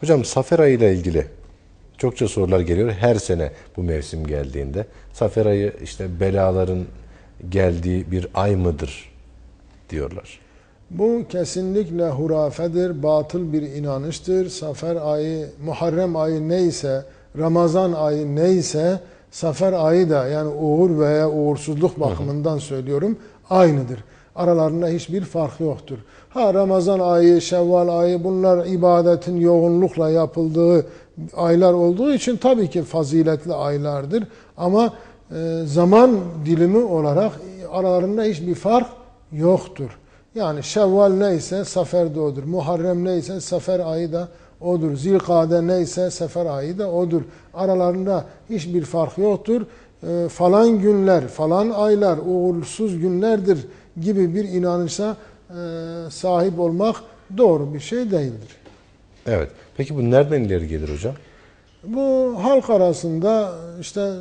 Hocam Safer ayı ile ilgili çokça sorular geliyor her sene bu mevsim geldiğinde. Safer ayı işte belaların geldiği bir ay mıdır diyorlar. Bu kesinlikle hurafedir, batıl bir inanıştır. Safer ayı, Muharrem ayı neyse, Ramazan ayı neyse, Safer ayı da yani uğur veya uğursuzluk bakımından söylüyorum aynıdır. Aralarında hiçbir fark yoktur. Ha Ramazan ayı, Şevval ayı bunlar ibadetin yoğunlukla yapıldığı aylar olduğu için tabii ki faziletli aylardır. Ama e, zaman dilimi olarak aralarında hiçbir fark yoktur. Yani Şevval neyse Safer de odur. Muharrem neyse Safer ayı da odur. Zilkade neyse Sefer ayı da odur. Aralarında hiçbir fark yoktur. E, falan günler, falan aylar uğursuz günlerdir gibi bir inanışa e, sahip olmak doğru bir şey değildir. Evet. Peki bu nereden ileri gelir hocam? Bu halk arasında işte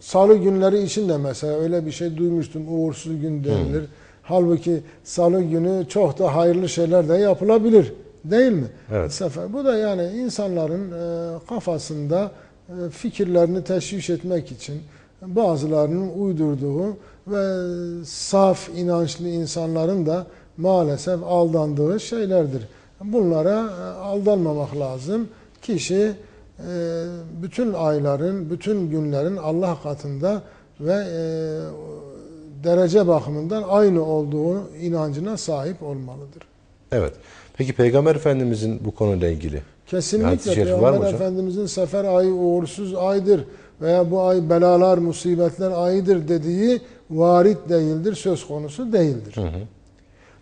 salı günleri için de mesela öyle bir şey duymuştum. Uğursuz gün denilir. Hmm. Halbuki salı günü çok da hayırlı şeyler de yapılabilir. Değil mi? Evet. Sefer. Bu da yani insanların e, kafasında e, fikirlerini teşviş etmek için bazılarının uydurduğu ve saf inançlı insanların da maalesef aldandığı şeylerdir. Bunlara e, aldanmamak lazım. Kişi bütün ayların, bütün günlerin Allah katında ve derece bakımından aynı olduğu inancına sahip olmalıdır. Evet. Peki Peygamber Efendimizin bu konuyla ilgili Kesinlikle Peygamber Efendimizin sefer ayı uğursuz aydır veya bu ay belalar, musibetler ayıdır dediği varit değildir, söz konusu değildir. Hı hı.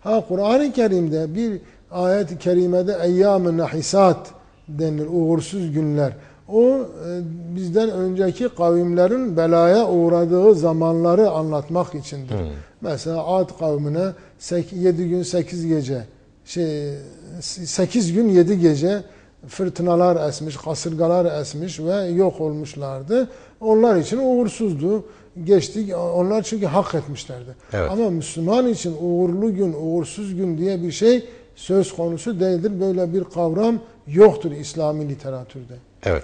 Ha Kur'an-ı Kerim'de bir ayet-i kerimede eyyam-ı nahisat denilir, uğursuz günler. O e, bizden önceki kavimlerin belaya uğradığı zamanları anlatmak içindir. Hmm. Mesela Ad kavmine 7 gün 8 gece şey 8 gün 7 gece fırtınalar esmiş, kasırgalar esmiş ve yok olmuşlardı. Onlar için uğursuzdu. Geçtik. Onlar çünkü hak etmişlerdi. Evet. Ama Müslüman için uğurlu gün, uğursuz gün diye bir şey söz konusu değildir. Böyle bir kavram yoktur İslami literatürde. Evet.